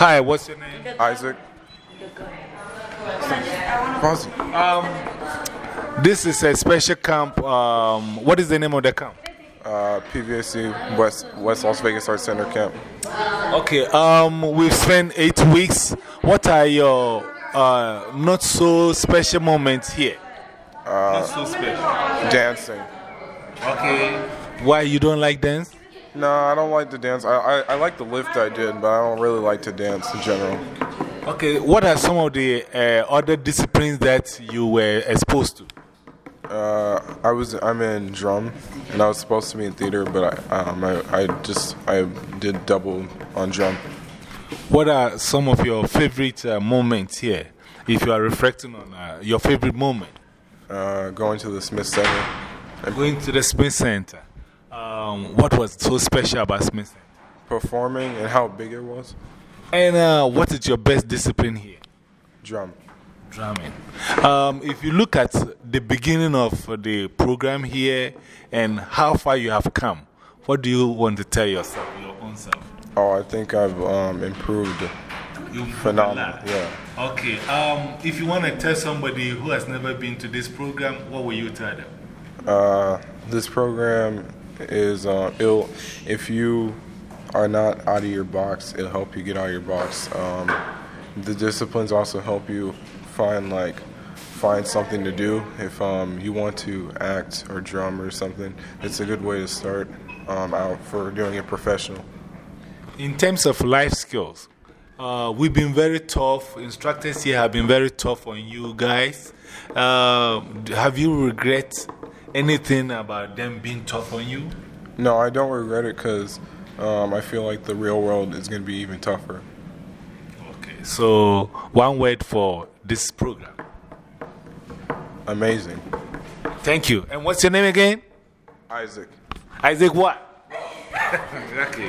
Hi, what's your name? Isaac. Um, this is a special camp. Um, what is the name of the camp? Uh, PVAC West West Las Vegas Arts Center camp. Okay, um, we've spent eight weeks. What are your uh, not so special moments here? not so special. Dancing. Okay. Why you don't like dance? No, I don't like to dance. I, I, I like the lift I did, but I don't really like to dance in general. Okay, what are some of the uh, other disciplines that you were exposed to? Uh, I was I'm in drum, and I was supposed to be in theater, but I, um, I, I just I did double on drum. What are some of your favorite uh, moments here? If you are reflecting on uh, your favorite moment, Uh, going to the Smith Center. going to the Smith Center. Um, what was so special about Smith performing and how big it was. And uh, what is your best discipline here? Drum. Drumming. Um, if you look at the beginning of the program here and how far you have come, what do you want to tell yourself, your own self? Oh, I think I've um, improved. Phenomenal, yeah. Okay. Um, if you want to tell somebody who has never been to this program, what will you tell them? Uh, this program is uh, it'll if you are not out of your box, it'll help you get out of your box. Um, the disciplines also help you find like find something to do. If um, you want to act or drum or something, it's a good way to start um, out for doing it professional. In terms of life skills, uh, we've been very tough. Instructors here have been very tough on you guys. Uh, have you regret anything about them being tough on you? No, I don't regret it because um, I feel like the real world is going to be even tougher. Okay, so one word for this program. Amazing. Thank you. And what's your name again? Isaac. Isaac what? okay.